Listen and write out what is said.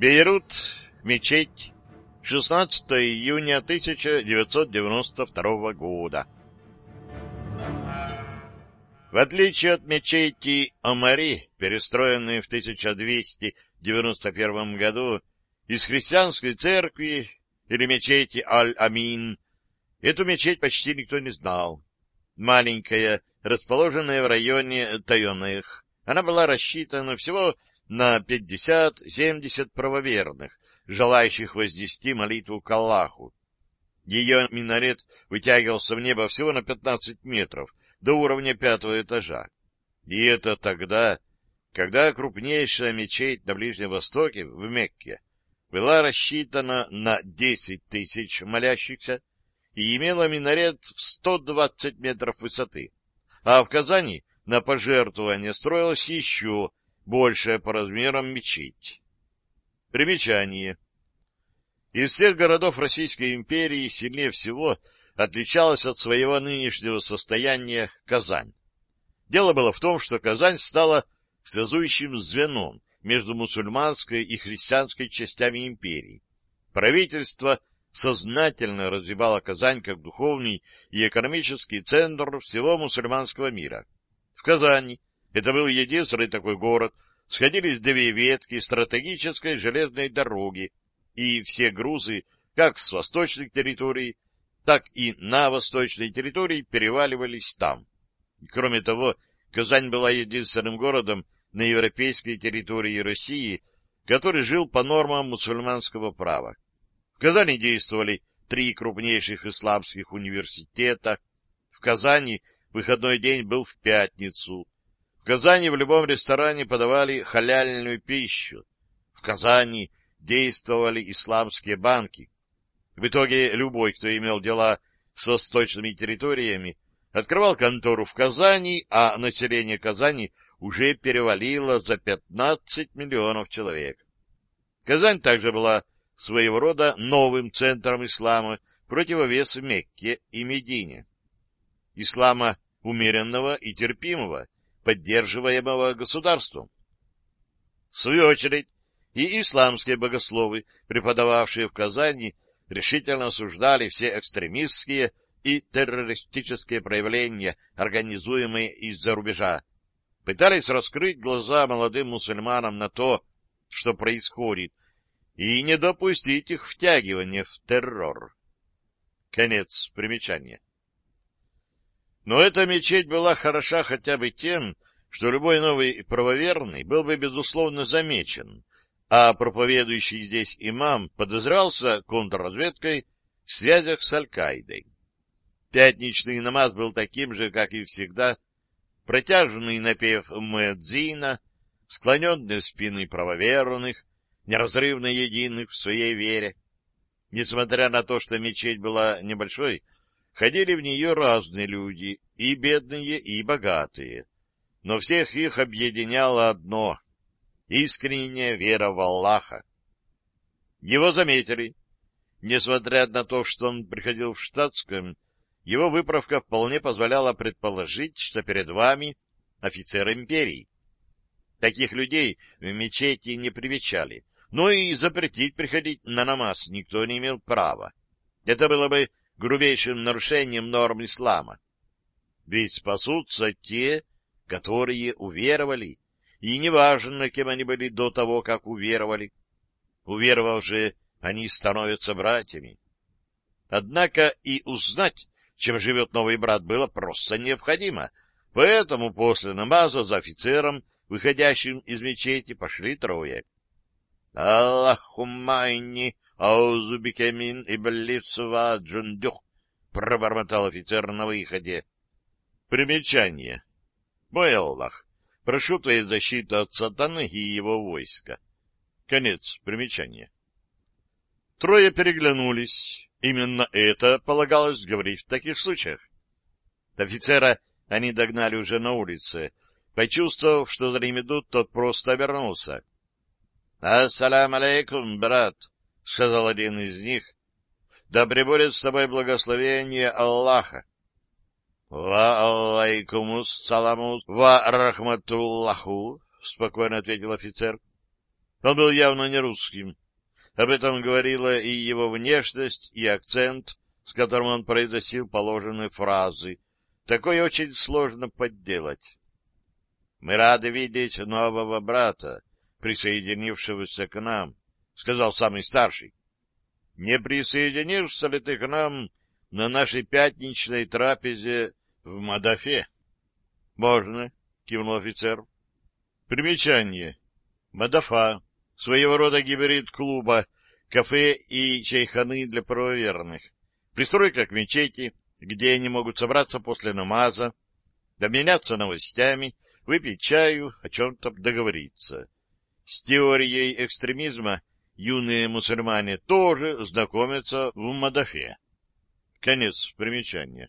Бейрут, мечеть, 16 июня 1992 года. В отличие от мечети Омари, перестроенной в 1291 году из христианской церкви или мечети Аль-Амин, эту мечеть почти никто не знал. Маленькая, расположенная в районе Тайонных, она была рассчитана всего на 50-70 правоверных, желающих вознести молитву к Аллаху. Ее минарет вытягивался в небо всего на 15 метров, до уровня пятого этажа. И это тогда, когда крупнейшая мечеть на Ближнем Востоке, в Мекке, была рассчитана на 10 тысяч молящихся и имела минарет в 120 метров высоты, а в Казани на пожертвование строилась еще большая по размерам мечеть. Примечание. Из всех городов Российской империи сильнее всего отличалась от своего нынешнего состояния Казань. Дело было в том, что Казань стала связующим звеном между мусульманской и христианской частями империи. Правительство сознательно развивало Казань как духовный и экономический центр всего мусульманского мира. В Казани это был единственный такой город, сходились две ветки стратегической железной дороги, и все грузы, как с восточных территорий, так и на восточной территории переваливались там. Кроме того, Казань была единственным городом на европейской территории России, который жил по нормам мусульманского права. В Казани действовали три крупнейших исламских университета. В Казани выходной день был в пятницу. В Казани в любом ресторане подавали халяльную пищу. В Казани действовали исламские банки. В итоге любой, кто имел дела с восточными территориями, открывал контору в Казани, а население Казани уже перевалило за 15 миллионов человек. Казань также была своего рода новым центром ислама противовес Мекке и Медине. Ислама умеренного и терпимого, поддерживаемого государством. В свою очередь, и исламские богословы, преподававшие в Казани, решительно осуждали все экстремистские и террористические проявления, организуемые из-за рубежа, пытались раскрыть глаза молодым мусульманам на то, что происходит, и не допустить их втягивания в террор. Конец примечания. Но эта мечеть была хороша хотя бы тем, что любой новый правоверный был бы, безусловно, замечен, а проповедующий здесь имам подозрался контрразведкой в связях с Аль-Каидой. Пятничный намаз был таким же, как и всегда, протяженный напев Муэдзина, склоненные спины правоверных, неразрывно единых в своей вере. Несмотря на то, что мечеть была небольшой, Ходили в нее разные люди, и бедные, и богатые. Но всех их объединяло одно — искренняя вера в Аллаха. Его заметили. Несмотря на то, что он приходил в штатском, его выправка вполне позволяла предположить, что перед вами офицер империи. Таких людей в мечети не привечали, но и запретить приходить на намаз никто не имел права. Это было бы грубейшим нарушением норм ислама. Ведь спасутся те, которые уверовали, и неважно, кем они были до того, как уверовали. Уверовав же, они становятся братьями. Однако и узнать, чем живет новый брат, было просто необходимо, поэтому после намаза за офицером, выходящим из мечети, пошли трое. — Аллахумайни «Аузубике мин иблисва джундюх», — пробормотал офицер на выходе. Примечание. «Мой Аллах, прошу твоей защиты от сатаны и его войска». Конец примечания. Трое переглянулись. Именно это полагалось говорить в таких случаях. Офицера они догнали уже на улице. Почувствовав, что за ним идут, тот просто обернулся. — Ассалям алейкум, брат! — сказал один из них, — да пребудет с тобой благословение Аллаха. — Ва аллайкумус саламус ва рахматуллаху, — спокойно ответил офицер. Он был явно не русским. Об этом говорила и его внешность, и акцент, с которым он произносил положенные фразы. Такое очень сложно подделать. — Мы рады видеть нового брата, присоединившегося к нам, — сказал самый старший. — Не присоединишься ли ты к нам на нашей пятничной трапезе в Мадафе? — Можно, — кивнул офицер. Примечание. Мадафа своего рода гибрид клуба, кафе и чайханы для правоверных. Пристройка к мечети, где они могут собраться после намаза, обменяться новостями, выпить чаю, о чем-то договориться. С теорией экстремизма юные мусульмане тоже знакомятся в Мадафе. Конец примечания.